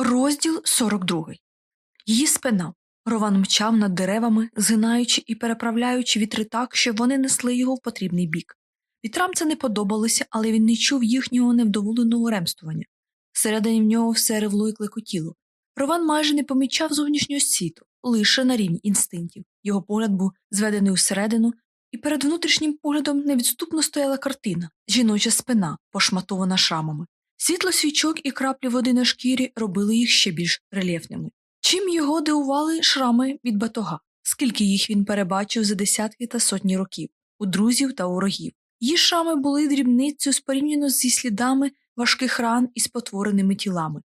Розділ 42. Її спина. Рован мчав над деревами, згинаючи і переправляючи вітри так, щоб вони несли його в потрібний бік. Вітрам це не подобалося, але він не чув їхнього невдоволеного ремствування. Всередині в нього все ревло і клекотіло. Рован майже не помічав зовнішнього світу, лише на рівні інстинктів. Його погляд був зведений усередину, і перед внутрішнім поглядом невідступно стояла картина жіноча спина, пошматована шрамами. Світло свічок і краплі води на шкірі робили їх ще більш рельєфними. Чим його дивували шрами від батога, скільки їх він перебачив за десятки та сотні років, у друзів та ворогів. Її шрами були дрібницею спорівняно зі слідами важких ран і спотвореними тілами.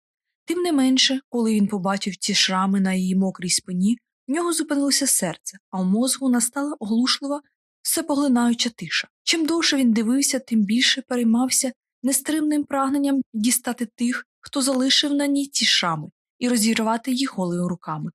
Тим не менше, коли він побачив ці шрами на її мокрій спині, в нього зупинилося серце, а в мозгу настала оглушлива, всепоглинаюча тиша. Чим довше він дивився, тим більше переймався нестримним прагненням дістати тих, хто залишив на ній ці шрами, і розірвати їх голими руками.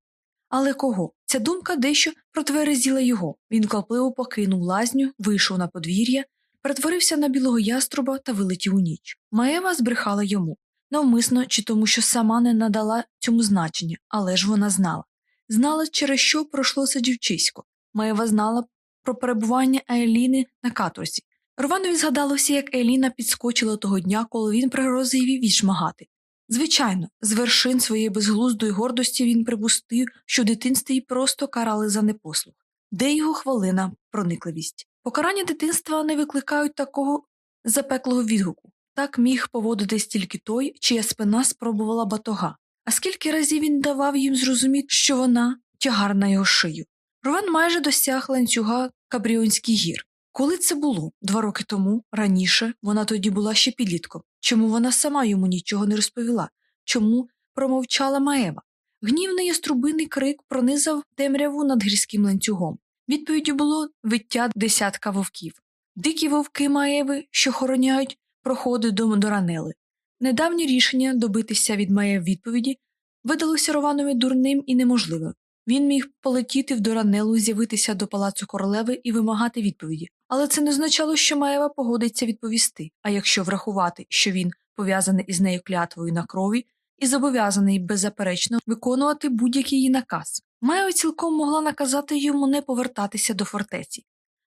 Але кого? Ця думка дещо протверезіла його. Він квапливо покинув лазню, вийшов на подвір'я, перетворився на білого яструба та вилетів у ніч. Маєва збрехала йому, навмисно чи тому, що сама не надала цьому значення, але ж вона знала. Знала, через що пройшлося дівчисько. Маєва знала про перебування Айліни на каторзі. Рованові згадалося, як Еліна підскочила того дня, коли він пригрозив її відшмагати. Звичайно, з вершин своєї безглуздої гордості він припустив, що дитинстві просто карали за непослух. Де його хвилина, проникливість? Покарання дитинства не викликають такого запеклого відгуку. Так міг поводитись тільки той, чия спина спробувала батога. А скільки разів він давав їм зрозуміти, що вона тягар на його шию. Ровен майже досяг ланцюга Кабріонських гір. Коли це було? Два роки тому, раніше, вона тоді була ще підлітком. Чому вона сама йому нічого не розповіла? Чому промовчала Маева? Гнівний яструбиний крик пронизав темряву над гірським ланцюгом. Відповіддю було виття десятка вовків. Дикі вовки Маеви, що хороняють проходи до Доранели. Недавнє рішення добитися від Маєв відповіді видалося Рованові дурним і неможливим. Він міг полетіти в Доранелу, з'явитися до палацу королеви і вимагати відповіді, але це не означало, що Маєва погодиться відповісти. А якщо врахувати, що він пов'язаний із нею клятвою на крові і зобов'язаний беззаперечно виконувати будь-який її наказ, Маєва цілком могла наказати йому не повертатися до фортеці.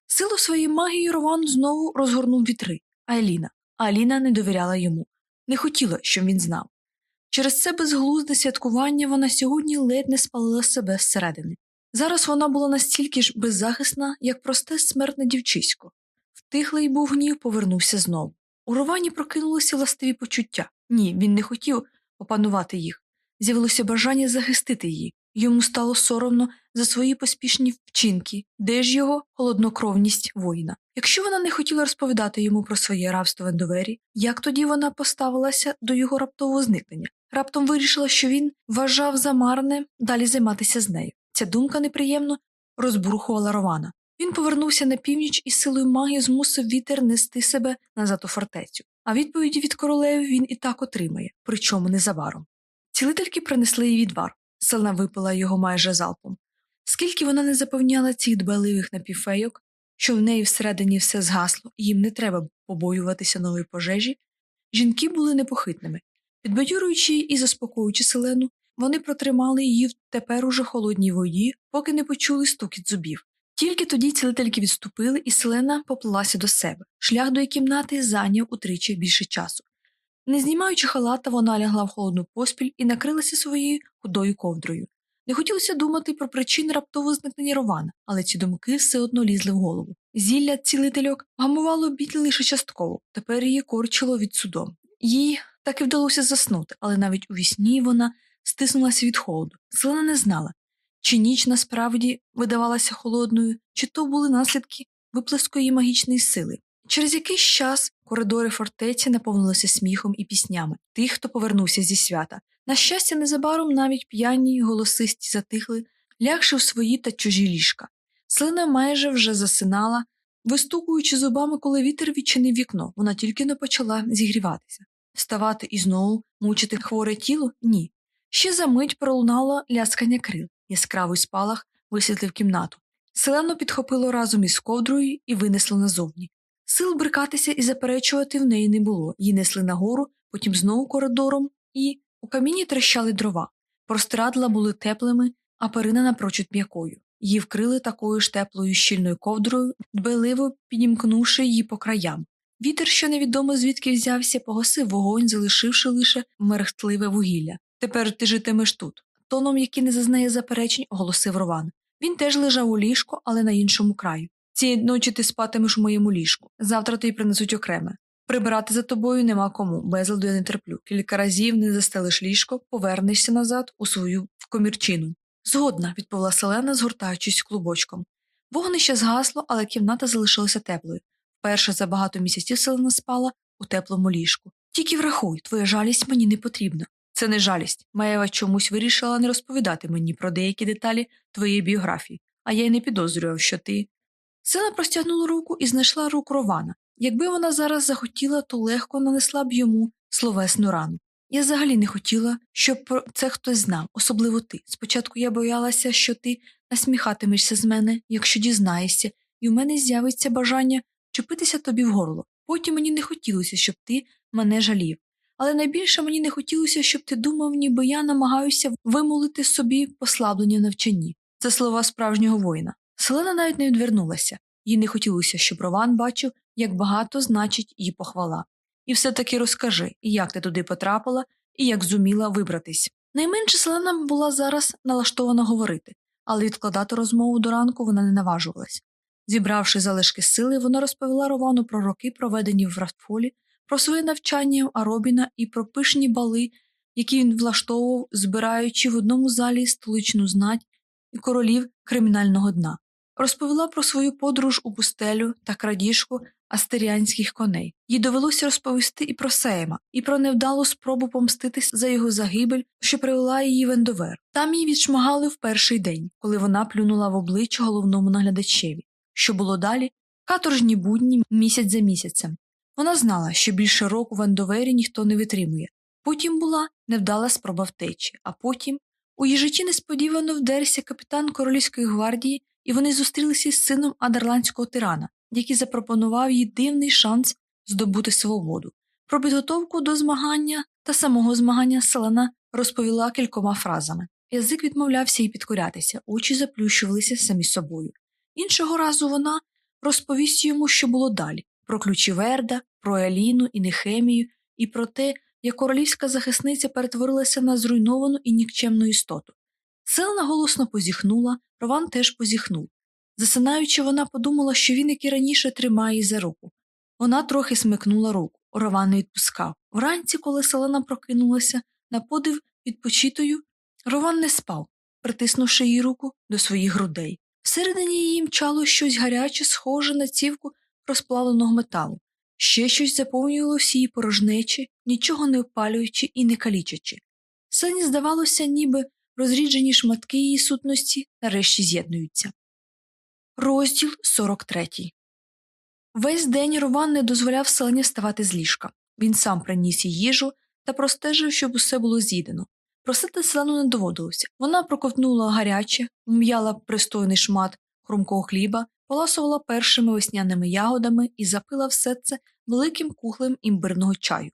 Силу своєї магії Рован знову розгорнув вітри, а. А Аліна не довіряла йому, не хотіла, щоб він знав. Через це безглузде святкування вона сьогодні ледь не спалила себе зсередини. Зараз вона була настільки ж беззахисна, як просте смертне дівчисько. Втихлий був гнів повернувся знову. У Ровані прокинулися властиві почуття. Ні, він не хотів опанувати їх. З'явилося бажання захистити її. Йому стало соромно за свої поспішні вчинки, де ж його холоднокровність воїна. Якщо вона не хотіла розповідати йому про своє рабство в Ендовері, як тоді вона поставилася до його раптового зникнення? Раптом вирішила, що він вважав за марне далі займатися з нею. Ця думка неприємно розбурхувала Рована. Він повернувся на північ і силою магії змусив вітер нести себе назад у фортецю. А відповіді від королеви він і так отримає, причому незабаром. Цілительки принесли їй відвар. Селена випила його майже залпом. Скільки вона не запевняла цих дбаливих напівфейок, що в неї всередині все згасло, їм не треба побоюватися нової пожежі, жінки були непохитними. Підбадьорюючи і заспокоюючи селену, вони протримали її в тепер уже холодній воді, поки не почули стукіт зубів. Тільки тоді цілительки відступили, і селена поплилася до себе. Шлях до її кімнати зайняв утричі більше часу. Не знімаючи халата, вона лягла в холодну поспіль і накрилася своєю худою ковдрою. Не хотілося думати про причини раптового зникнення Рована, але ці думки все одно лізли в голову. Зілля цілительок гамувало біль лише частково, тепер її корчило від судом. Їй так і вдалося заснути, але навіть у вісні вона стиснулася від холоду. Селена не знала, чи ніч насправді видавалася холодною, чи то були наслідки виплеску її магічної сили. Через якийсь час коридори фортеці наповнилися сміхом і піснями тих, хто повернувся зі свята. На щастя, незабаром навіть п'яні голосисті затихли, лягши в свої та чужі ліжка. Слина майже вже засинала, вистукуючи зубами, коли вітер відчинив вікно, вона тільки не почала зігріватися. Вставати і знову мучити хворе тіло ні. Ще за мить пролунало ляскання крил, яскравий спалах висвітлив кімнату. Селено підхопило разом із ковдрою і винесло назовні. Сил брикатися і заперечувати в неї не було, її несли нагору, потім знову коридором і, У каміні трещали дрова, простирадла були теплими, а перина напрочуд м'якою. Її вкрили такою ж теплою щільною ковдрою, дбайливо підімкнувши її по краям. Вітер, що невідомо звідки взявся, погасив вогонь, залишивши лише мерехтливе вугілля. Тепер ти житимеш тут. Тоном, який не зазнає заперечень, оголосив Рован. Він теж лежав у ліжку, але на іншому краю. Цієї ночі ти спатимеш у моєму ліжку. Завтра тобі принесуть окреме. Прибирати за тобою нема кому, безладу я не терплю. Кілька разів не застелиш ліжко, повернешся назад у свою комірчину. Згодна, відповіла Селена, згортаючись клубочком. Вогнище згасло, але кімната залишилася теплою. Перше за багато місяців Селена спала у теплому ліжку. Тільки врахуй, твоя жалість мені не потрібна. Це не жалість. Маєва чомусь вирішила не розповідати мені про деякі деталі твоєї біографії, а я й не підозрював, що ти. Сила простягнула руку і знайшла руку Рована. Якби вона зараз захотіла, то легко нанесла б йому словесну рану. Я взагалі не хотіла, щоб про це хтось знав, особливо ти. Спочатку я боялася, що ти насміхатимешся з мене, якщо дізнаєшся, і у мене з'явиться бажання чепитися тобі в горло. Потім мені не хотілося, щоб ти мене жалів. Але найбільше мені не хотілося, щоб ти думав, ніби я намагаюся вимолити собі послаблення навчанні. Це слова справжнього воїна. Селена навіть не відвернулася, їй не хотілося, щоб Рован бачив, як багато значить її похвала. І все таки розкажи, як ти туди потрапила і як зуміла вибратись. Найменше Селена була зараз налаштована говорити, але відкладати розмову до ранку вона не наважувалась. Зібравши залишки сили, вона розповіла Ровану про роки, проведені в Рафтфолі, про своє навчання у Аробіна і про пишні бали, які він влаштовував, збираючи в одному залі столичну знать і королів кримінального дна. Розповіла про свою подорож у пустелю та крадіжку астеріанських коней. Їй довелося розповісти і про Сейма, і про невдалу спробу помститись за його загибель, що привела її в Ендовер. Там її відшмагали в перший день, коли вона плюнула в обличчя головному наглядачеві. Що було далі? Каторжні будні місяць за місяцем. Вона знала, що більше року в Ендовері ніхто не витримує. Потім була невдала спроба втечі, а потім у її житті несподівано вдерся капітан Королівської гвардії, і вони зустрілися з сином адерландського тирана, який запропонував їй дивний шанс здобути свободу. Про підготовку до змагання та самого змагання Селена розповіла кількома фразами. Язик відмовлявся їй підкорятися, очі заплющувалися самі собою. Іншого разу вона розповість йому, що було далі про ключі Верда, про Еліну і Нехемію, і про те, як королівська захисниця перетворилася на зруйновану і нікчемну істоту. Селена голосно позіхнула, Рован теж позіхнув. Засинаючи, вона подумала, що він, як і раніше, тримає за руку. Вона трохи смикнула руку, Рован не відпускав. Вранці, коли селена прокинулася, на подив відпочитою, Рован не спав, притиснувши її руку до своїх грудей. Всередині її мчало щось гаряче, схоже на цівку розплавленого металу, ще щось заповнювало всі її порожнечі, нічого не опалюючи і не калічачи. Сені здавалося, ніби розріджені шматки її сутності нарешті з'єднуються. Розділ 43 Весь день Рован не дозволяв селені вставати з ліжка. Він сам приніс їй їжу та простежив, щоб усе було з'їдено. Просити селену не доводилося. Вона проковтнула гаряче, вм'яла пристойний шмат хрумкого хліба, поласувала першими весняними ягодами і запила все це великим кухлем імбирного чаю.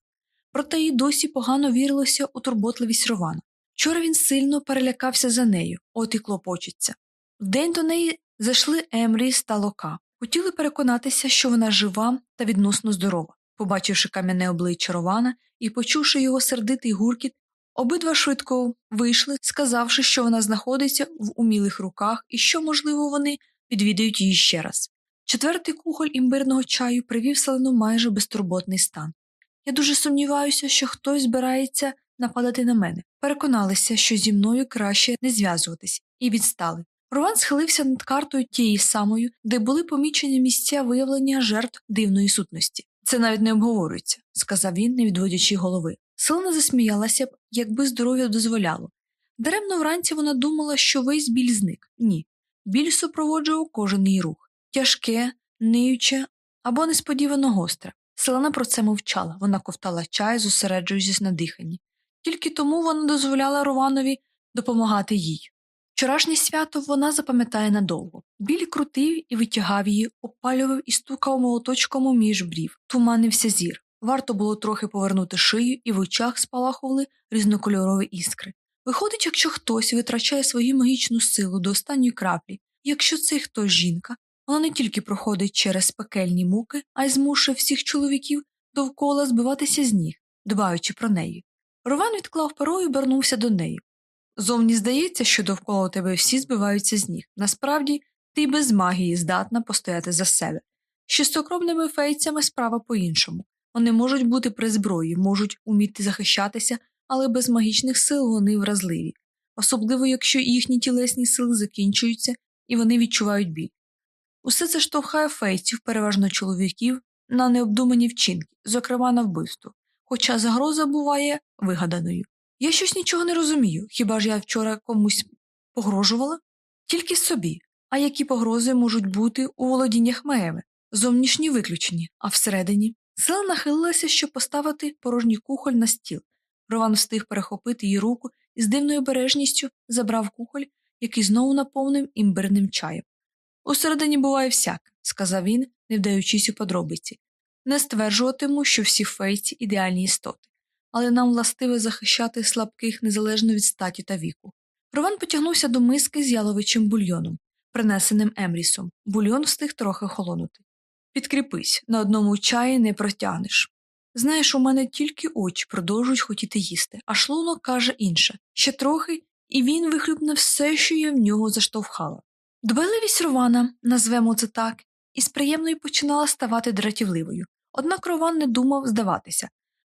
Проте їй досі погано вірилося у турботливість Рована. Вчора він сильно перелякався за нею, от і клопочеться. Вдень до неї зайшли Емріс та Лока. Хотіли переконатися, що вона жива та відносно здорова. Побачивши кам'яне обличчя Рована і почувши його сердитий гуркіт, обидва швидко вийшли, сказавши, що вона знаходиться в умілих руках і що, можливо, вони відвідають її ще раз. Четвертий кухоль імбирного чаю привів селену майже безтурботний стан. Я дуже сумніваюся, що хтось збирається нападати на мене. Переконалися, що зі мною краще не зв'язуватись, і відстали. Рован схилився над картою тієї самою, де були помічені місця виявлення жертв дивної сутності. Це навіть не обговорюється, сказав він, не відводячи голови. Селена засміялася б, якби здоров'я дозволяло. Даремно вранці вона думала, що весь біль зник. Ні. Біль супроводжував кожен її рух тяжке, ниюче або несподівано гостре. Селена про це мовчала, вона ковтала чай, зосереджуючись на диханні. Тільки тому вона дозволяла Рованові допомагати їй. Вчорашнє свято вона запам'ятає надовго. Біль крутив і витягав її, опалював і стукав молоточком між брів, туманився зір. Варто було трохи повернути шию, і в очах спалахували різнокольорові іскри. Виходить, якщо хтось витрачає свою магічну силу до останньої краплі, якщо цей хтось жінка, вона не тільки проходить через пекельні муки, а й змушує всіх чоловіків довкола збиватися з ніг, дбаючи про неї. Рован відклав перо і обернувся до неї. Зовні здається, що довкола тебе всі збиваються з ніг. Насправді, ти без магії здатна постояти за себе. З чистокровними фейцями справа по-іншому. Вони можуть бути при зброї, можуть уміти захищатися, але без магічних сил вони вразливі, особливо якщо їхні тілесні сили закінчуються і вони відчувають біль. Усе це штовхає фейців, переважно чоловіків, на необдумані вчинки, зокрема на вбивство, хоча загроза буває вигаданою. Я щось нічого не розумію, хіба ж я вчора комусь погрожувала? Тільки собі, а які погрози можуть бути у володіннях Мееви, зовнішні виключені, а всередині. Сила нахилилася, щоб поставити порожній кухоль на стіл. Рован встиг перехопити її руку і з дивною обережністю забрав кухоль, який знову наповнив імбирним чаєм. Усередині буває всяке, сказав він, не вдаючись у подробиці. Не стверджуватиму, що всі фейці ідеальні істоти, але нам властиве захищати слабких незалежно від статі та віку. Рован потягнувся до миски з яловичим бульйоном, принесеним Емрісом. Бульйон встиг трохи холонути. Підкріпись, на одному чаї не протягнеш. Знаєш, у мене тільки очі продовжують хотіти їсти, а шлунок каже інше ще трохи, і він вихлюпне все, що я в нього заштовхала. Дбайливість Рована, назвемо це так, із приємною починала ставати дратівливою, однак Рован не думав здаватися.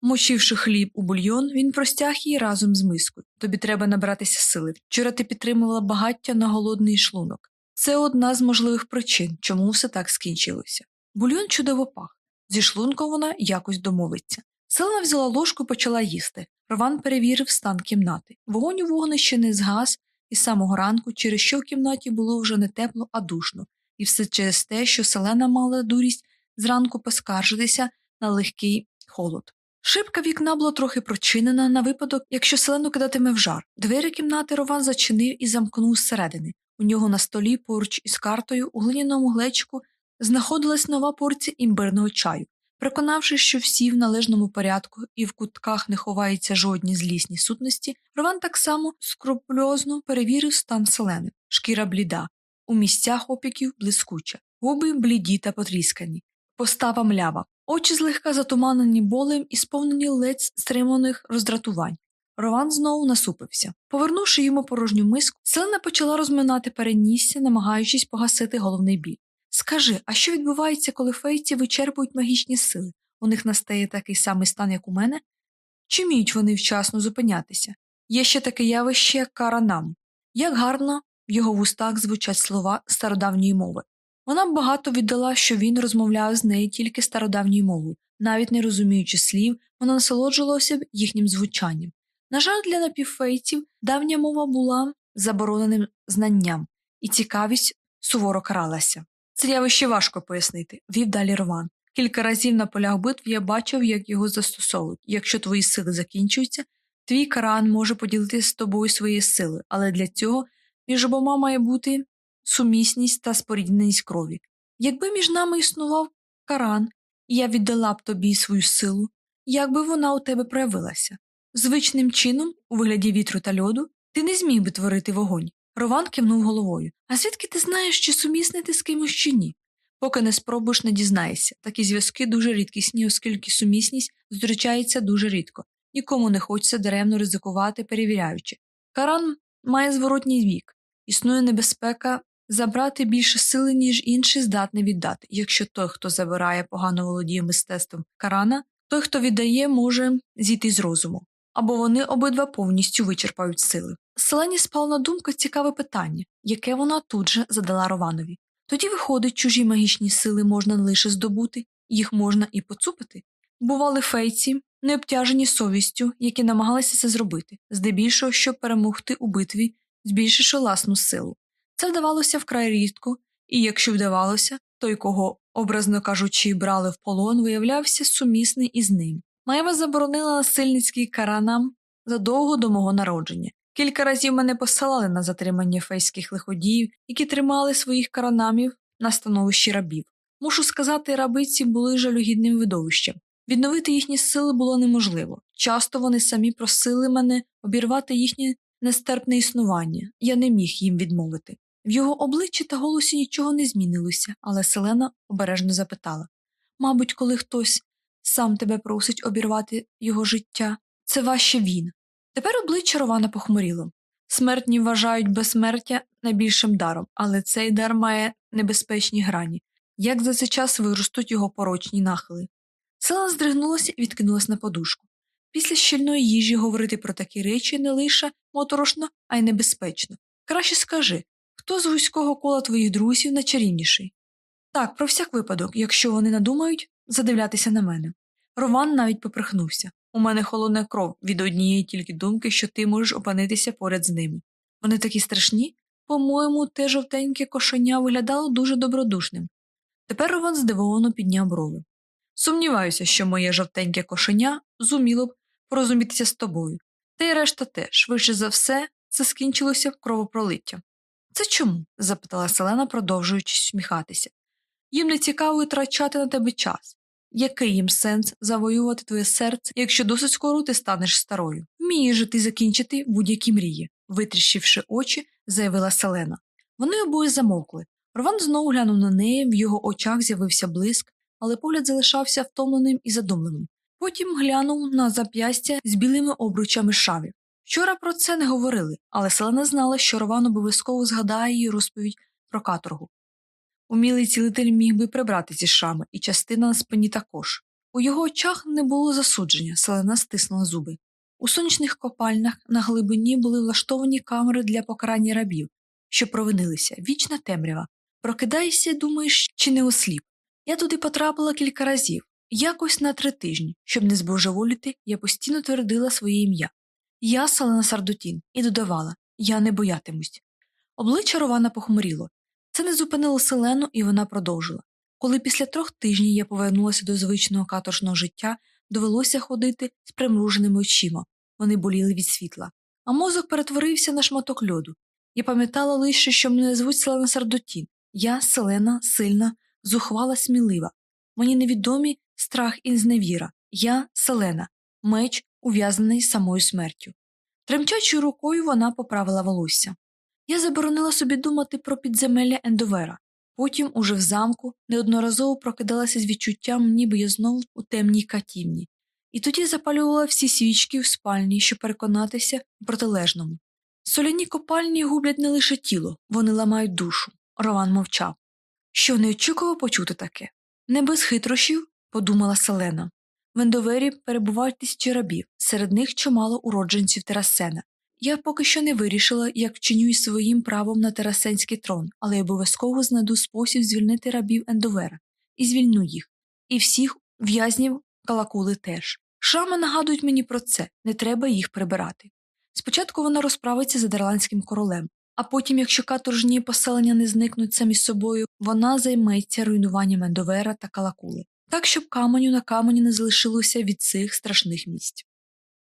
Мочивши хліб у бульйон, він простяг її разом з мискою. Тобі треба набратися сили. Вчора ти підтримувала багаття на голодний шлунок. Це одна з можливих причин, чому все так скінчилося. Бульйон чудово пах. Зі шлунком вона якось домовиться. Селена взяла ложку і почала їсти. Рован перевірив стан кімнати. Вогонь у вогнищі не згас, і з самого ранку, через що в кімнаті було вже не тепло, а душно, і все через те, що селена мала дурість зранку поскаржитися на легкий холод. Шибка вікна була трохи прочинена на випадок, якщо селену кидатиме в жар. Двері кімнати Рован зачинив і замкнув зсередини. У нього на столі, поруч із картою, у глиняному глечку, знаходилась нова порція імбирного чаю. Переконавшись, що всі в належному порядку і в кутках не ховаються жодні злісні сутності, Рован так само скрупульозно перевірив стан селени, шкіра бліда, у місцях опіків блискуча, губи бліді та потріскані, постава млява, очі злегка затуманені болем і сповнені ледь стриманих роздратувань. Рован знову насупився. Повернувши йому порожню миску, селена почала розминати перенісся, намагаючись погасити головний біль. Скажи, а що відбувається, коли фейці вичерпують магічні сили? У них настає такий самий стан, як у мене? Чи вміють вони вчасно зупинятися? Є ще таке явище, як каранам. Як гарно в його вустах звучать слова стародавньої мови. Вона багато віддала, що він розмовляв з нею тільки стародавньою мовою, навіть не розуміючи слів, вона насолоджувалася їхнім звучанням. На жаль, для напівфейців давня мова була забороненим знанням, і цікавість суворо каралася. Це явище важко пояснити, вів далі Роман. Кілька разів на полях битв я бачив, як його застосовують. Якщо твої сили закінчуються, твій каран може поділитися з тобою своєю силою, але для цього між обома має бути сумісність та спорідненість крові. Якби між нами існував каран, і я віддала б тобі свою силу, як би вона у тебе проявилася? Звичним чином, у вигляді вітру та льоду, ти не зміг би творити вогонь. Рован кивнув головою. А звідки ти знаєш, чи сумісний ти з кимось чи ні? Поки не спробуєш, не дізнаєшся. Такі зв'язки дуже рідкісні, оскільки сумісність зустрічається дуже рідко. Нікому не хочеться даремно ризикувати, перевіряючи. Каран має зворотній вік, існує небезпека забрати більше сили, ніж інший здатний віддати. Якщо той, хто забирає, погано володіє мистецтвом карана, той, хто віддає, може зійти з розуму. Або вони обидва повністю вичерпають сили. Селені спала на думку цікаве питання, яке вона тут же задала Рованові. Тоді, виходить, чужі магічні сили можна не лише здобути, їх можна і поцупити. Бували фейці, не обтяжені совістю, які намагалися це зробити, здебільшого, щоб перемогти у битві, збільшивши власну силу. Це вдавалося вкрай рідко, і якщо вдавалося, той, кого, образно кажучи, брали в полон, виявлявся сумісний із ним. Маєва заборонила насильницький каранам задовго до мого народження. Кілька разів мене посилали на затримання фейських лиходіїв, які тримали своїх каранамів на становищі рабів. Мушу сказати, рабиці були жалюгідним видовищем. Відновити їхні сили було неможливо. Часто вони самі просили мене обірвати їхнє нестерпне існування. Я не міг їм відмовити. В його обличчі та голосі нічого не змінилося, але Селена обережно запитала Мабуть, коли хтось сам тебе просить обірвати його життя, це важче він. Тепер обличчя Рована похмуріло. Смертні вважають безсмертя найбільшим даром, але цей дар має небезпечні грані. Як за цей час виростуть його порочні нахили? Селена здригнулася і відкинулась на подушку. Після щільної їжі говорити про такі речі не лише моторошно, а й небезпечно. Краще скажи, хто з вузького кола твоїх друзів найчарівніший? Так, про всяк випадок, якщо вони надумають задивлятися на мене. Роман навіть поперхнувся. У мене холодна кров від однієї тільки думки, що ти можеш опинитися поряд з ними. Вони такі страшні? По-моєму, те жовтеньке кошеня виглядало дуже добродушним. Тепер Роман здивовано підняв брови. Сумніваюся, що моє жовтеньке кошеня зуміло б порозумітися з тобою. Та й решта теж, швидше за все, це скінчилося кровопролиттям. Це чому? запитала Селена, продовжуючи сміхатися. Їм не цікаво витрачати на тебе час. Який їм сенс завоювати твоє серце, якщо досить скоро ти станеш старою? Вмієш же ти закінчити будь-які мрії, витріщивши очі, заявила Селена. Вони обоє замовкли. Рован знову глянув на неї, в його очах з'явився блиск, але погляд залишався втомленим і задумленим. Потім глянув на зап'ястя з білими обручами шавів. Вчора про це не говорили, але Селена знала, що Рован обов'язково згадає її розповідь про каторгу. Умілий цілитель міг би прибрати ці шрами, і частина на спині також. У його очах не було засудження, селена стиснула зуби. У сонячних копальнях на глибині були влаштовані камери для покарання рабів, що провинилися, вічна темрява. Прокидайся, думаєш, чи не осліп. Я туди потрапила кілька разів, якось на три тижні, щоб не збожеволіти, я постійно твердила своє ім'я. Я Селена Сардутін, і додавала я не боятимусь. Обличчя Рована похмуріло. Це не зупинило Селену, і вона продовжила. Коли після трьох тижнів я повернулася до звичного каторжного життя, довелося ходити з примруженими очима. Вони боліли від світла. А мозок перетворився на шматок льоду. Я пам'ятала лише, що мене звуть Селена Сардотін. Я селена, сильна, зухвала, смілива. Мені невідомі страх і зневіра. Я селена, меч, ув'язаний самою смертю. Тремтячою рукою вона поправила волосся. Я заборонила собі думати про підземелля Ендовера. Потім, уже в замку, неодноразово прокидалася з відчуттям, ніби я знову у темній катівні, і тоді запалювала всі свічки в спальні, щоб переконатися в протилежному. Соляні копальні гублять не лише тіло, вони ламають душу. Рован мовчав. Що не очікував почути таке? Не без хитрощів, подумала Селена. В Ендовері перебувають тисячі рабів, серед них чимало уродженців Терасена. Я поки що не вирішила, як вчиню із своїм правом на терасенський трон, але обов'язково знайду спосіб звільнити рабів Ендовера і звільню їх, і всіх в'язнів калакули теж. Шрами нагадують мені про це, не треба їх прибирати. Спочатку вона розправиться з адерландським королем, а потім, якщо каторжні поселення не зникнуть самі собою, вона займеться руйнуванням Ендовера та калакули, так щоб каменю на камені не залишилося від цих страшних місць.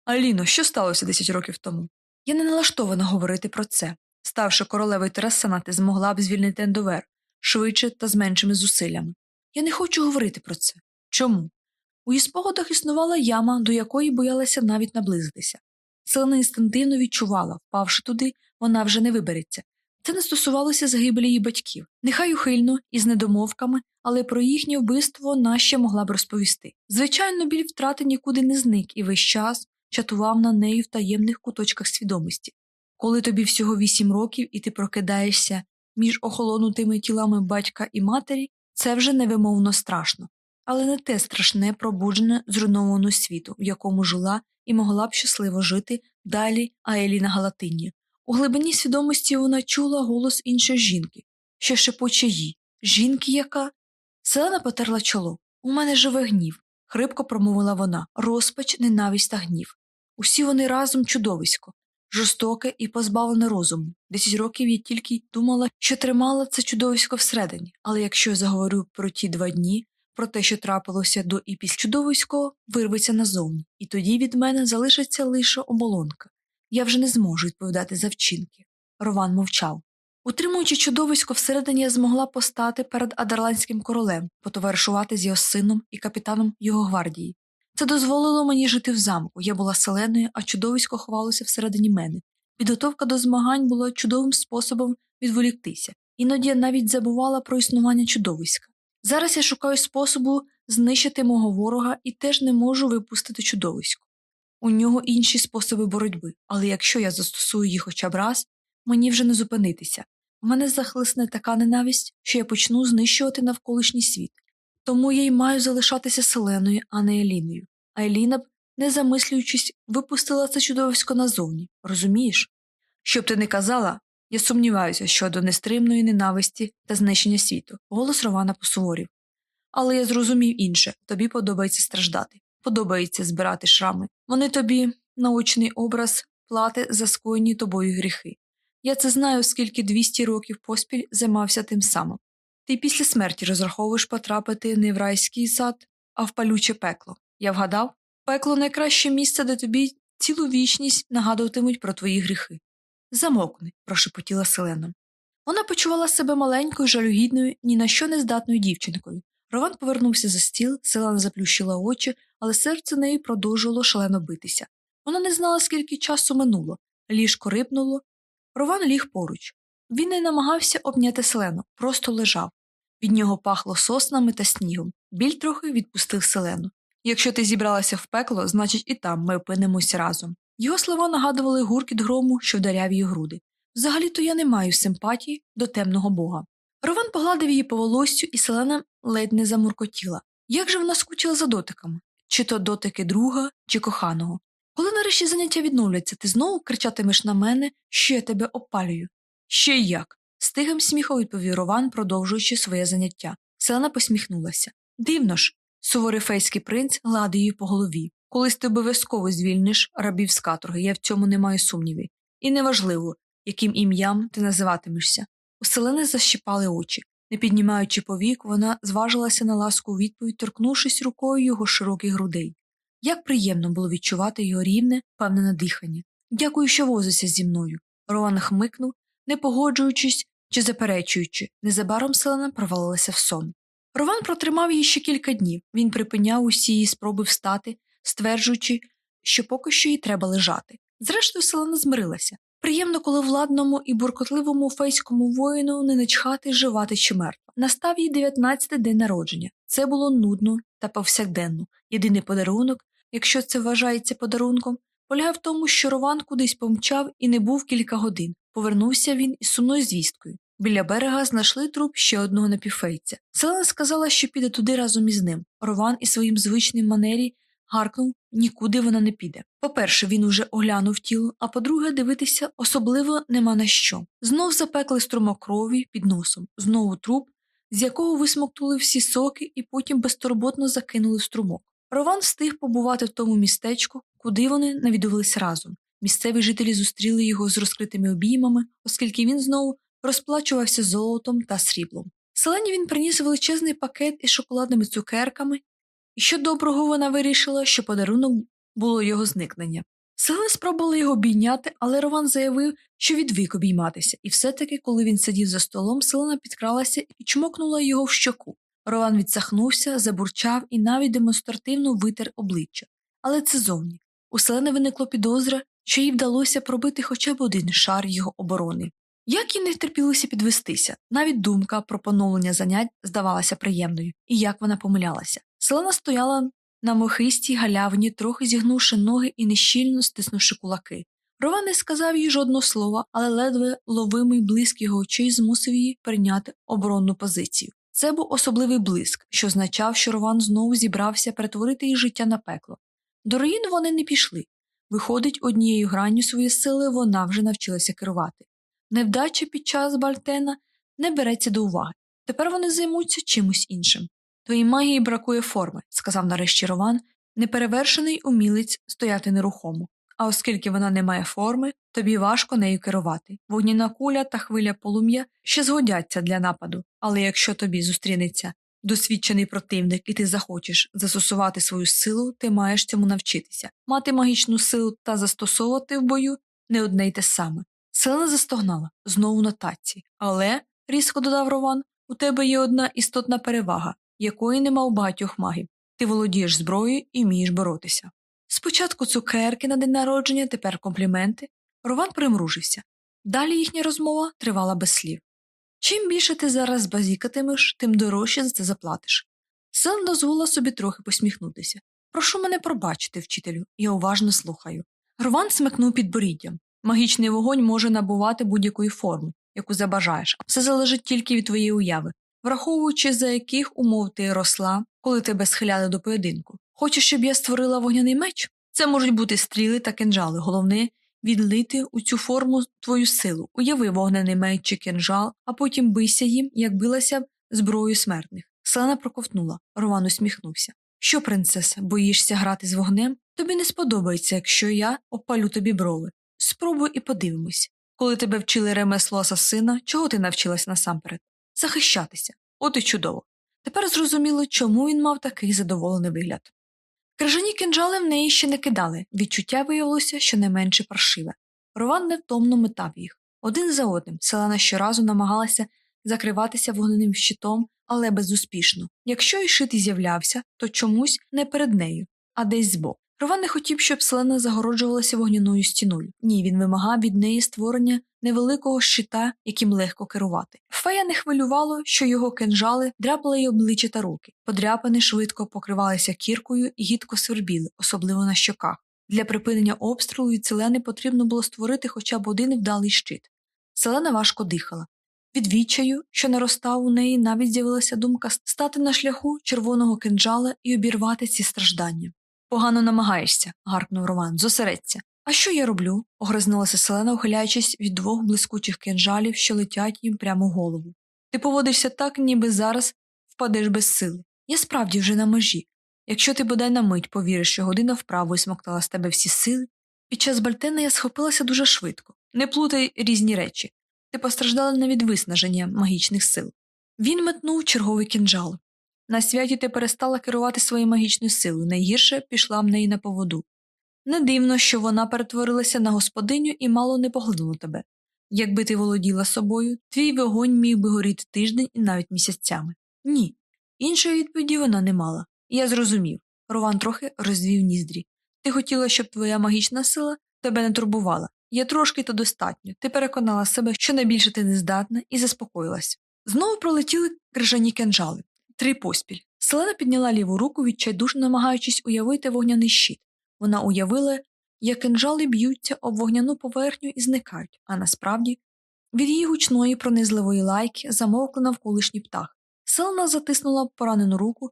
Аліно, що сталося 10 років тому? Я не налаштована говорити про це. Ставши королевою Терасана, ти змогла б звільнити Ендовер швидше та з меншими зусиллями. Я не хочу говорити про це. Чому? У її спогадах існувала яма, до якої боялася навіть наблизитися. Селена інстинктивно відчувала, впавши туди, вона вже не вибереться. Це не стосувалося загибелі її батьків, нехай ухильно і з недомовками, але про їхнє вбивство вона ще могла б розповісти. Звичайно, біль втрати нікуди не зник і весь час чатував на неї в таємних куточках свідомості. Коли тобі всього вісім років і ти прокидаєшся між охолонутими тілами батька і матері, це вже невимовно страшно, але не те страшне пробуджене зруйнованого світу, в якому жила і могла б щасливо жити далі Аеліна Галатині. У глибині свідомості вона чула голос іншої жінки, що шепоче їй жінки, яка. Селена потерла чоло. У мене живе гнів, хрипко промовила вона, розпач, ненависть та гнів. Усі вони разом чудовисько, жорстоке і позбавлене розуму. Десять років я тільки думала, що тримала це чудовисько всередині, але якщо я заговорю про ті два дні, про те, що трапилося до і після чудовиського, вирветься назовні, і тоді від мене залишиться лише оболонка. Я вже не зможу відповідати за вчинки. Рован мовчав. Утримуючи чудовисько всередині, я змогла постати перед адерландським королем, потоваришувати з його сином і капітаном його гвардії. Це дозволило мені жити в замку. Я була селеною, а чудовисько ховалося всередині мене. Підготовка до змагань була чудовим способом відволіктися. Іноді я навіть забувала про існування чудовиська. Зараз я шукаю способу знищити мого ворога і теж не можу випустити чудовисько. У нього інші способи боротьби, але якщо я застосую їх хоча б раз, мені вже не зупинитися. У мене захлисне така ненависть, що я почну знищувати навколишній світ. Тому я й маю залишатися селеною, а не Еліною. А Еліна б, не замислюючись, випустила це чудовисько назовні, розумієш? Щоб ти не казала, я сумніваюся щодо нестримної ненависті та знищення світу, голос Романа посуворів. Але я зрозумів інше тобі подобається страждати, подобається збирати шрами. Вони тобі, наочний образ, плати за скоєні тобою гріхи. Я це знаю, оскільки 200 років поспіль займався тим самим. Ти після смерті розраховуєш потрапити не в райський сад, а в палюче пекло. Я вгадав? Пекло найкраще місце, де тобі цілу вічність нагадуватимуть про твої гріхи. Замовкни, прошепотіла Селена. Вона почувала себе маленькою, жалюгідною, ні на що не здатною дівчинкою. Рован повернувся за стіл, Селена заплющила очі, але серце неї продовжувало шалено битися. Вона не знала, скільки часу минуло. Ліжко рипнуло. Рован ліг поруч. Він не намагався обняти селену, просто лежав. Від нього пахло соснами та снігом. Біль трохи відпустив селену. Якщо ти зібралася в пекло, значить і там ми опинимося разом. Його слова нагадували гуркіт грому, що вдаряв її груди. Взагалі то я не маю симпатії до темного бога. Рован погладив її по волоссю, і селена ледь не замуркотіла. Як же вона скучила за дотиками? Чи то дотики друга, чи коханого? Коли нарешті заняття відновляться, ти знову кричатимеш на мене, що я тебе опалюю. Ще як. Стигом сміхом відповів Рован, продовжуючи своє заняття. Селена посміхнулася. Дивно ж, суворий фейський принц гладив її по голові. Колись ти обов'язково звільниш рабів з каторги, я в цьому не маю сумнівів. І неважливо, яким ім'ям ти називатимешся. У Селени защіпали очі. Не піднімаючи повік, вона зважилася на ласку відповідь, торкнувшись рукою його широких грудей. Як приємно було відчувати його рівне, певне дихання. Дякую, що возишся зі мною. Рован хмикнув, не погоджуючись чи заперечуючи, незабаром селена провалилася в сон. Рован протримав її ще кілька днів. Він припиняв усі її спроби встати, стверджуючи, що поки що їй треба лежати. Зрештою, селена змирилася. Приємно, коли владному і буркотливому фейському воїну не начхати живати чи мертво. Настав їй 19-й день народження. Це було нудно та повсякденно. Єдиний подарунок, якщо це вважається подарунком, полягав в тому, що Рован кудись помчав і не був кілька годин. Повернувся він із сумною звісткою. Біля берега знайшли труп ще одного напівфейця. Селена сказала, що піде туди разом із ним. Рован із своїм звичним манері гаркнув нікуди вона не піде. По-перше, він уже оглянув тіло, а по-друге, дивитися особливо нема на що. Знов запекли струмок крові під носом, знову труп, з якого висмоктули всі соки і потім безтурботно закинули струмок. Рован встиг побувати в тому містечку, куди вони навідувались разом. Місцеві жителі зустріли його з розкритими обіймами, оскільки він знову розплачувався золотом та сріблом. Селені він приніс величезний пакет із шоколадними цукерками, і що доброго вона вирішила, що подарунок було його зникнення. Селена спробувала його обійняти, але Рован заявив, що відвик обійматися, і все-таки, коли він сидів за столом, селена підкралася і чмокнула його в щоку. Рован відсахнувся, забурчав і навіть демонстративно витер обличчя. Але це зовні. У селени виникло підозра, що їй вдалося пробити хоча б один шар його оборони. Як їй не терпілося підвестися, навіть думка про поновлення занять здавалася приємною, і як вона помилялася. Селена стояла на мохистій галявині, трохи зігнувши ноги і нещільно стиснувши кулаки. Рован не сказав їй жодного слова, але ледве ловимий блиск його очей змусив її прийняти оборонну позицію. Це був особливий блиск, що означав, що Рован знову зібрався перетворити її життя на пекло. До руїн вони не пішли. Виходить, однією гранню своєї сили вона вже навчилася керувати. Невдача під час Бальтена не береться до уваги. Тепер вони займуться чимось іншим. Твоїй магії бракує форми, сказав нарешті Рован, неперевершений умілець стояти нерухомо. А оскільки вона не має форми, тобі важко нею керувати. Вогняна куля та хвиля полум'я ще згодяться для нападу, але якщо тобі зустрінеться досвідчений противник, і ти захочеш застосувати свою силу, ти маєш цьому навчитися. Мати магічну силу та застосовувати в бою не одне й те саме. Селена застогнала знову на таці. Але, різко додав Рован, у тебе є одна істотна перевага, якої нема у багатьох магів. Ти володієш зброєю і вмієш боротися. Спочатку цукерки на день народження, тепер компліменти. Рован примружився. Далі їхня розмова тривала без слів. Чим більше ти зараз базікатимеш, тим дорожче за це заплатиш. Селен дозволила собі трохи посміхнутися. Прошу мене пробачити, вчителю, я уважно слухаю. Рован смикнув підборіддям. Магічний вогонь може набувати будь-якої форми, яку забажаєш, все залежить тільки від твоєї уяви, враховуючи, за яких умов ти росла, коли тебе схиляли до поєдинку. Хочеш, щоб я створила вогняний меч? Це можуть бути стріли та кинджали. Головне відлити у цю форму твою силу. Уяви вогнений меч чи кинжал, а потім бийся їм, як билася б зброєю смертних. Селена проковтнула. Роман усміхнувся. Що, принцеса, боїшся грати з вогнем? Тобі не сподобається, якщо я опалю тобі брови. Спробуй і подивимось. Коли тебе вчили ремесло асасина, чого ти навчилась насамперед? Захищатися. От і чудово. Тепер зрозуміло, чому він мав такий задоволений вигляд. Крижані кинджали в неї ще не кидали, відчуття виявилося, що не менше паршиве. Рован невтомно метав їх. Один за одним селена щоразу намагалася закриватися вогненим щитом, але безуспішно. Якщо і з'являвся, то чомусь не перед нею, а десь збоку. Рован не хотів, щоб селена загороджувалася вогняною стіною. Ні, він вимагав від неї створення невеликого щита, яким легко керувати. Фея не хвилювало, що його кинжали дряпали й обличчя та руки. Подряпини швидко покривалися кіркою і гідко свербіли, особливо на щоках. Для припинення обстрілу від селени потрібно було створити хоча б один вдалий щит. Селена важко дихала. Від відчаю, що наростав у неї, навіть з'явилася думка стати на шляху червоного кинджала і обірвати ці страждання. Погано намагаєшся, гаркнув Роман, зосередься. А що я роблю? огризнулася Селена, ухиляючись від двох блискучих кинжалів, що летять їм прямо в голову. Ти поводишся так, ніби зараз впадеш без сили. Я справді вже на межі. Якщо ти бодай на мить повіриш, що година вправо висмоктала з тебе всі сили, під час бальтена я схопилася дуже швидко. Не плутай різні речі. Ти постраждала не від виснаження магічних сил. Він метнув черговий кінжал. На святі ти перестала керувати своєю магічною силою, найгірше пішла в неї на поводу. Не дивно, що вона перетворилася на господиню і мало не поглинула тебе. Якби ти володіла собою, твій вогонь міг би горіти тиждень і навіть місяцями. Ні. Іншої відповіді вона не мала. Я зрозумів. Рован трохи розвів ніздрі. Ти хотіла, щоб твоя магічна сила тебе не турбувала. Є трошки та достатньо. Ти переконала себе, що найбільше ти не здатна, і заспокоїлась. Знову пролетіли крижані кинжали. Три поспіль. Селена підняла ліву руку, відчайдушно намагаючись уявити вогняний щит. Вона уявила, як кинжали б'ються об вогняну поверхню і зникають, а насправді від її гучної пронизливої лайки замовкли навколишній птах. Селена затиснула поранену руку,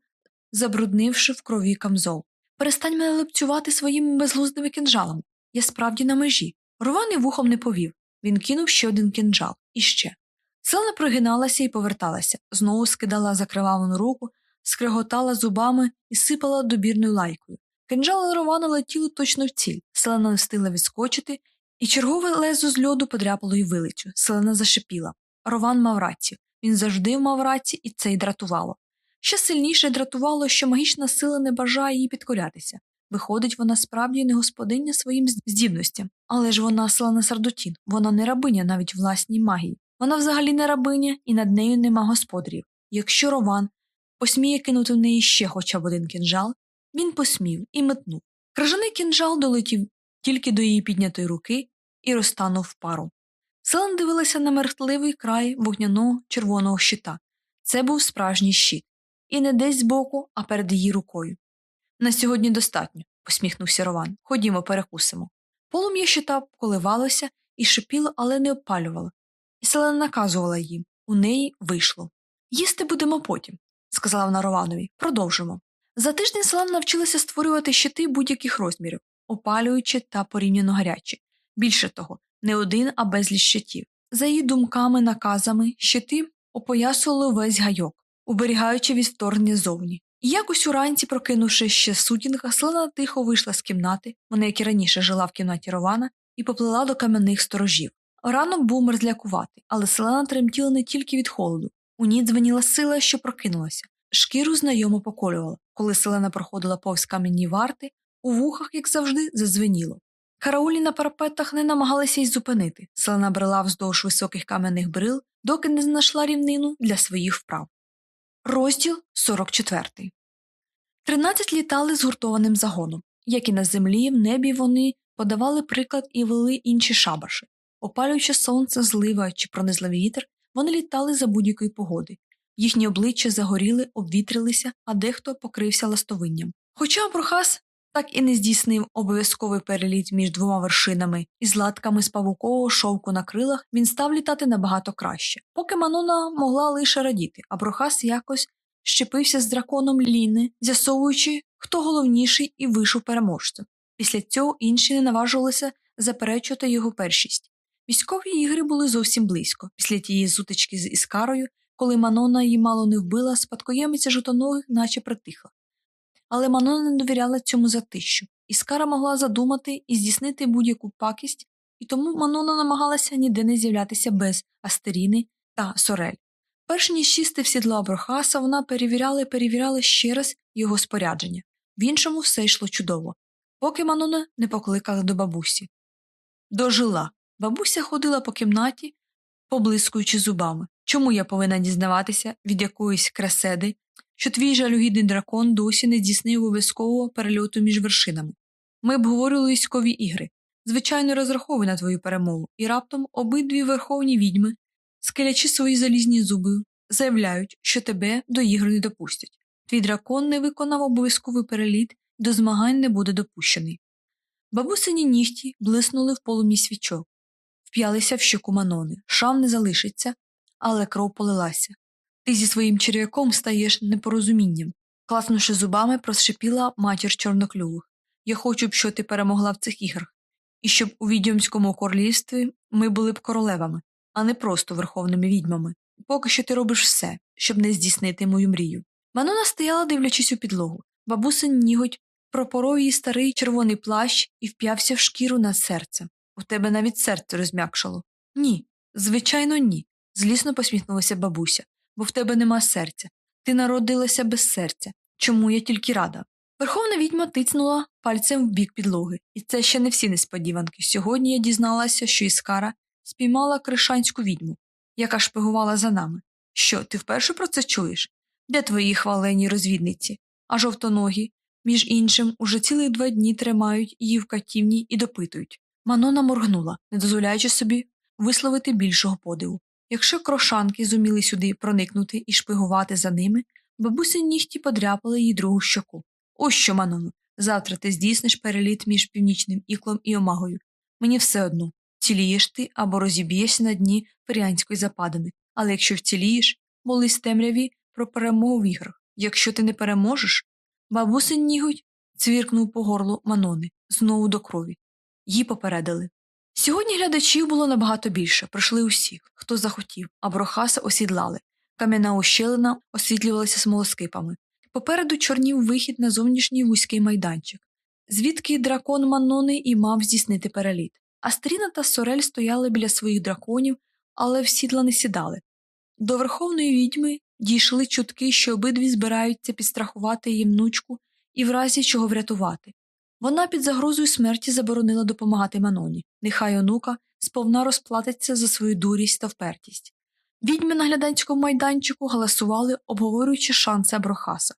забруднивши в крові камзол. Перестань мене лепцювати своїми безглуздими кинжалами. Я справді на межі. Рваний вухом не повів. Він кинув ще один кинджал. І ще. Селена пригиналася і поверталася, знову скидала закривавлену руку, скреготала зубами і сипала добірною лайкою. Кинджали Рована летіли точно в ціль. Селена не встигла відскочити, і чергове лезо з льоду подряпало й вилицю. Селена зашипіла. Рован мав рацію. Він завжди мав рацію, і це й дратувало. Ще сильніше дратувало, що магічна сила не бажає їй підкорятися. Виходить, вона справді не господиня своїм здібностям, але ж вона Селена Сардотін, вона не рабиня навіть власній магії. Вона взагалі не рабиня, і над нею нема господарів. Якщо Рован посміє кинути в неї ще хоча б один кінжал, він посмів і метнув. Кражаний кінжал долетів тільки до її піднятої руки і розтанув в пару. Селен дивилася на мертвливий край вогняного червоного щита. Це був справжній щит, і не десь збоку, а перед її рукою. На сьогодні достатньо, посміхнувся Рован. Ходімо, перекусимо. Полум'я щита коливалося і шипіло, але не опалювало. І Селена наказувала їм у неї вийшло. Їсти будемо потім, сказала вона Рованові. Продовжимо. За тиждень Селена навчилася створювати щити будь-яких розмірів, опалюючи та порівняно гарячі. Більше того, не один, а безліч щитів. За її думками, наказами, щити опоясували весь гайок, уберігаючи від вторгнення зовні. І якось уранці, прокинувши ще сутінка, Селена тихо вийшла з кімнати, вона, як і раніше, жила в кімнаті Рована, і поплила до кам'яних сторожів. Ранок був мерзлякуватий, але Селена тремтіла не тільки від холоду. У ній дзвеніла сила, що прокинулася. Шкіру знайомо поколювала. Коли селена проходила повз кам'яні варти, у вухах, як завжди, задзвеніло. Караулі на парапетах не намагалися й зупинити. Селена брела вздовж високих кам'яних брил, доки не знайшла рівнину для своїх вправ. Розділ 44 Тринадцять літали згуртованим загоном. Як і на землі, в небі вони подавали приклад і вели інші шабаші. Опалюючи сонце, злива чи пронизливий вітер, вони літали за будь-якої погоди. Їхні обличчя загоріли, обвітрилися, а дехто покрився ластовинням. Хоча Прохас так і не здійснив обов'язковий переліт між двома вершинами із латками з павукового шовку на крилах, він став літати набагато краще. Поки Манона могла лише радіти, а Прохас якось щепився з драконом Ліни, з'ясовуючи, хто головніший і вийшов переможцем. Після цього інші не наважувалися заперечувати його першість. Військові ігри були зовсім близько. Після тієї зутички з Іскарою, коли Манона її мало не вбила, спадкоємиця жовтоногих наче притихла. Але Манона не довіряла цьому затищу. Іскара могла задумати і здійснити будь-яку пакість, і тому Манона намагалася ніде не з'являтися без Астеріни та Сорель. Перш ніж сісти в сідло Аброхаса, вона перевіряла і перевіряла ще раз його спорядження. В іншому все йшло чудово, поки Манона не покликала до бабусі. Дожила. Бабуся ходила по кімнаті, поблискуючи зубами. Чому я повинна дізнаватися від якоїсь краседи, що твій жалюгідний дракон досі не здійснив обов'язкового перельоту між вершинами? Ми обговорювали військові ігри. Звичайно, розраховую на твою перемогу, і раптом обидві верховні відьми, скелячи свої залізні зуби, заявляють, що тебе до ігр не допустять. Твій дракон не виконав обов'язковий переліт до змагань не буде допущений. Бабусині нігті блиснули в полум'ї свічок вп'ялися в щоку Манони. Шрам не залишиться, але кров полилася. Ти зі своїм черв'яком стаєш непорозумінням. Класнувши зубами, прошипіла матір чорноклювих. Я хочу б, щоб ти перемогла в цих іграх, і щоб у відьомському королівстві ми були б королевами, а не просто верховними відьмами. Поки що ти робиш все, щоб не здійснити мою мрію. Манона стояла, дивлячись у підлогу. Бабусин ніготь пропоров її старий червоний плащ і вп'явся в шкіру над серцем. У тебе навіть серце розм'якшало. Ні, звичайно, ні, злісно посміхнулася бабуся, бо в тебе нема серця. Ти народилася без серця. Чому я тільки рада? Верховна відьма тицнула пальцем в бік підлоги, і це ще не всі несподіванки. Сьогодні я дізналася, що Іскара спіймала кришанську відьму, яка шпигувала за нами. Що, ти вперше про це чуєш? Де твої хвалені розвідниці? А жовтоногі, між іншим, уже цілих два дні тримають її в катівні і допитують. Манона моргнула, не дозволяючи собі висловити більшого подиву. Якщо крошанки зуміли сюди проникнути і шпигувати за ними, бабусі нігті подряпали їй другу щоку. Ось що, Маноно, завтра ти здійсниш переліт між північним іклом і омагою. Мені все одно цілієш ти або розіб'єшся на дні феріанської западини, але якщо вцілієш, молись темряві про перемогу в іграх. Якщо ти не переможеш, бабусин ніготь цвіркнув по горлу Манони знову до крові. Її попередили. Сьогодні глядачів було набагато більше, прийшли усі, хто захотів, а брохаса осідлали. Кам'яна ущелина освітлювалася смолоскипами. Попереду чорнів вихід на зовнішній вузький майданчик, звідки дракон Манони і мав здійснити переліт. Астріна та Сорель стояли біля своїх драконів, але в сідла не сідали. До верховної відьми дійшли чутки, що обидві збираються підстрахувати її внучку і в разі чого врятувати. Вона під загрозою смерті заборонила допомагати Маноні. Нехай онука сповна розплатиться за свою дурість та впертість. Відьми на глядацькому майданчику галасували, обговорюючи шанси Аброхаса.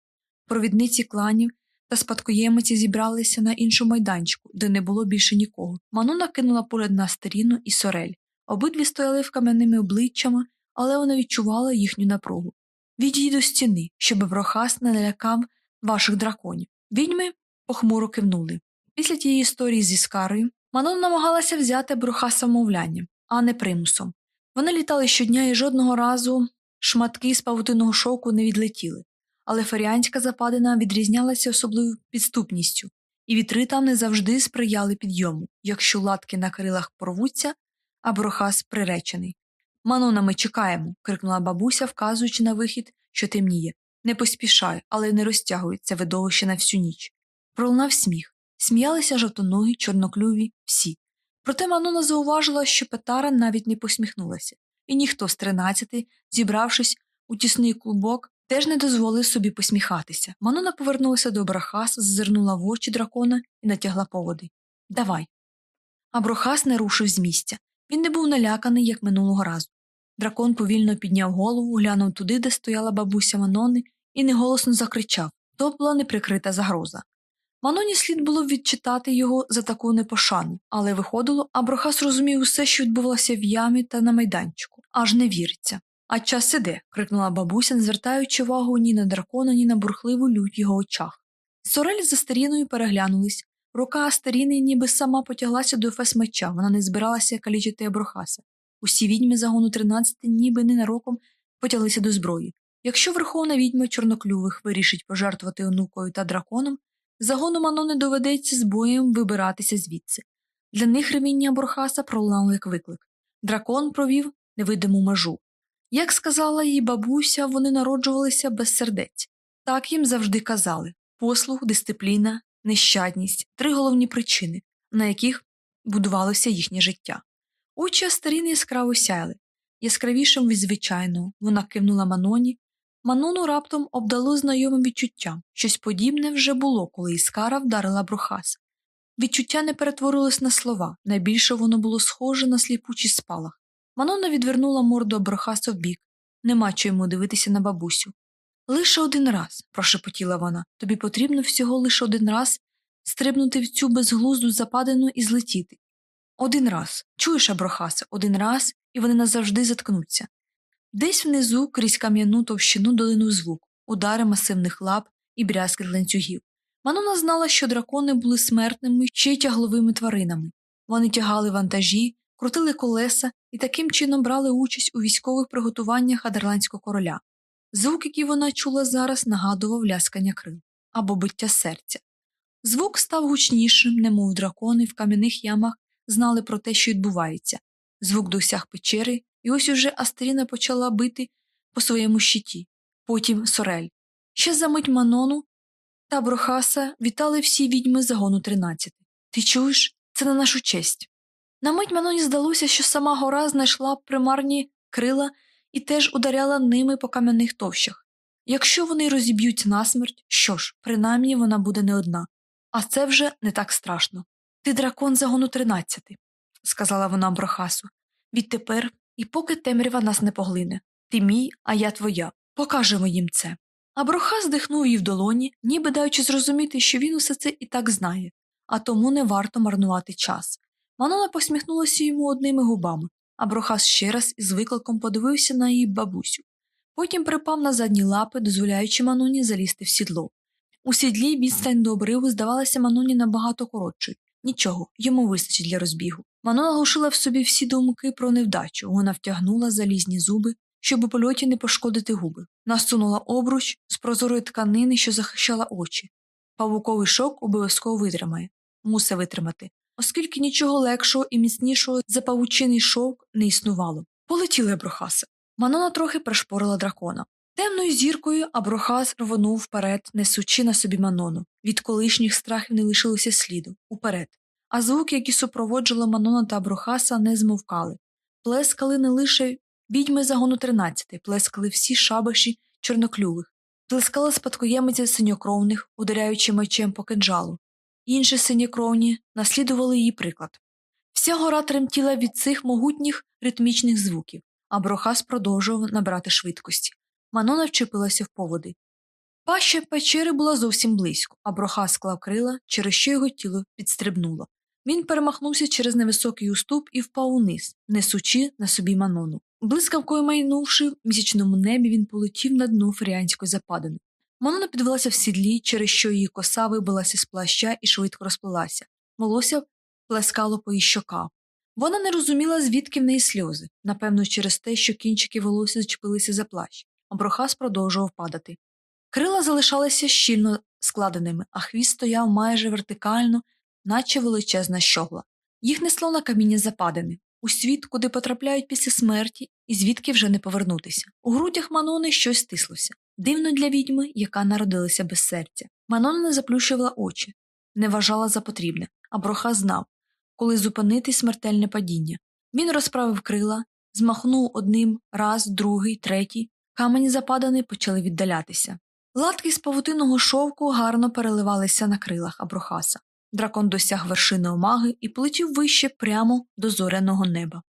Провідниці кланів та спадкоємиці зібралися на іншому майданчику, де не було більше нікого. Манона кинула погляд на старіну і сорель. Обидві стояли в кам'яними обличчями, але вона відчувала їхню напругу. Відійдіть до стіни, щоб Аброхас не налякав ваших драконів. Відьми похмуро кивнули. Після тієї історії зі скарою Манон намагалася взяти бруха самовлянням, а не примусом. Вони літали щодня і жодного разу шматки з павутинного шовку не відлетіли, але фаріанська западина відрізнялася особливою підступністю, і вітри там не завжди сприяли підйому, якщо латки на крилах порвуться, а брохас приречений. Манона, ми чекаємо. крикнула бабуся, вказуючи на вихід, що темніє. Не поспішай, але не розтягуй це видовище на всю ніч. Пролунав сміх, сміялися жовтоногі, чорноклюві, всі. Проте Манона зауважила, що Петара навіть не посміхнулася, і ніхто з тринадцяти, зібравшись у тісний клубок, теж не дозволив собі посміхатися. Манона повернулася до Брахаса, зазирнула в очі дракона і натягла поводи. Давай. А Брохас не рушив з місця. Він не був наляканий, як минулого разу. Дракон повільно підняв голову, глянув туди, де стояла бабуся Манони, і неголосно закричав то була неприкрита загроза. Маноні слід було відчитати його за таку непошану, але виходило, а Брохас розумів усе, що відбувалося в ямі та на майданчику, аж не віриться. А час іде. крикнула бабуся, не звертаючи увагу ні на дракона, ні на бурхливу лють в його очах. Сорель за старіною переглянулись. Рука старіни ніби сама потяглася до ефес меча, вона не збиралася калічити Аброхаса. Усі відьми загону 13 ніби ненароком потяглися до зброї. Якщо верховна відьма чорноклювих вирішить пожертвувати онукою та драконом, загону Мано не доведеться з боєм вибиратися звідси. Для них ревіння Борхаса пролунало як виклик. Дракон провів невидиму межу. Як сказала їй бабуся, вони народжувалися без сердець. Так їм завжди казали послуг, дисципліна, нещадність три головні причини, на яких будувалося їхнє життя. Очі Астаріни яскраво сяяли. Яскравішим від звичайного вона кивнула Маноні. Манону раптом обдало знайомим відчуттям. Щось подібне вже було, коли Іскара вдарила Брохас. Відчуття не перетворилось на слова, найбільше воно було схоже на сліпучий спалах. Манона відвернула морду Брохаса вбік. Нема чого йому дивитися на бабусю. Лише один раз, прошепотіла вона, тобі потрібно всього лише один раз стрибнути в цю безглузду западину і злетіти. Один раз, чуєш, Аброхасе, один раз, і вони назавжди заткнуться. Десь внизу, крізь кам'яну товщину долинув звук, удари масивних лап і брязкіт ланцюгів. Манона знала, що дракони були смертними ще й тягловими тваринами. Вони тягали вантажі, крутили колеса і таким чином брали участь у військових приготуваннях адерландського короля. Звук, який вона чула зараз, нагадував ляскання крил або биття серця. Звук став гучнішим, немов дракони в кам'яних ямах знали про те, що відбувається. Звук досяг печери, і ось уже Астеріна почала бити по своєму щиті, потім сорель. Ще за мить Манону та Брохаса вітали всі відьми загону 13. Ти чуєш? Це на нашу честь. На мить Маноні здалося, що сама гора знайшла примарні крила і теж ударяла ними по кам'яних товщах. Якщо вони розіб'ють насмерть, що ж, принаймні вона буде не одна. А це вже не так страшно. Ти дракон загону тринадцяти, сказала вона Брохасу. Відтепер, і поки темрява нас не поглине. Ти мій, а я твоя. Покажемо їм це. А Брохас дихнув її в долоні, ніби даючи зрозуміти, що він усе це і так знає, а тому не варто марнувати час. Манона посміхнулася йому одними губами, а Брохас ще раз із викликом подивився на її бабусю. Потім припав на задні лапи, дозволяючи Маноні залізти в сідло. У сідлі відстань до обриву здавалася Маноні набагато коротшою. Нічого, йому вистачить для розбігу. Манона глушила в собі всі думки про невдачу. Вона втягнула залізні зуби, щоб у польоті не пошкодити губи, насунула обруч з прозорої тканини, що захищала очі. Павуковий шок обов'язково витримає, мусить витримати, оскільки нічого легшого і міцнішого за павучиний шовк не існувало. Полетіли Брохаса. Манона трохи пришпорила дракона. Темною зіркою Аброхас рвонув вперед, несучи на собі Манону. Від колишніх страхів не лишилося сліду уперед. А звуки, які супроводжували Манона та Аброхаса, не змовкали. Плескали не лише відьми загону тринадцяти, плескали всі шабаші чорноклювих, плескали спадкоємиця синьокровних, ударяючи мечем по кинджалу. Інші синьокровні наслідували її приклад. Вся гора тремтіла від цих могутніх ритмічних звуків, а Брохас продовжував набрати швидкості. Манона вчепилася в поводи. Паща печери була зовсім близько, а броха склав крила, через що його тіло підстрибнуло. Він перемахнувся через невисокий уступ і впав униз, несучи на собі манону. Блискавкою майнувши в місячному небі, він полетів на дно феріанської западини. Манона підвелася в сідлі, через що її коса вибилася з плаща і швидко розплилася. Волосся плескало по її щоках. Вона не розуміла, звідки в неї сльози, напевно, через те, що кінчики волосся зачепилися за плащ. Оброхас продовжував падати. Крила залишалися щільно складеними, а хвіст стояв майже вертикально, наче величезна щогла. Їх несло на каміння западини, у світ, куди потрапляють після смерті, і звідки вже не повернутися. У грудях Манони щось стислося. Дивно для відьми, яка народилася без серця. Манона не заплющувала очі, не вважала за потрібне, а броха знав, коли зупинити смертельне падіння. Він розправив крила, змахнув одним раз, другий, третій, Камені западані почали віддалятися. Латки з павутиного шовку гарно переливалися на крилах Аброхаса. Дракон досяг вершини омаги і полетів вище прямо до зоряного неба.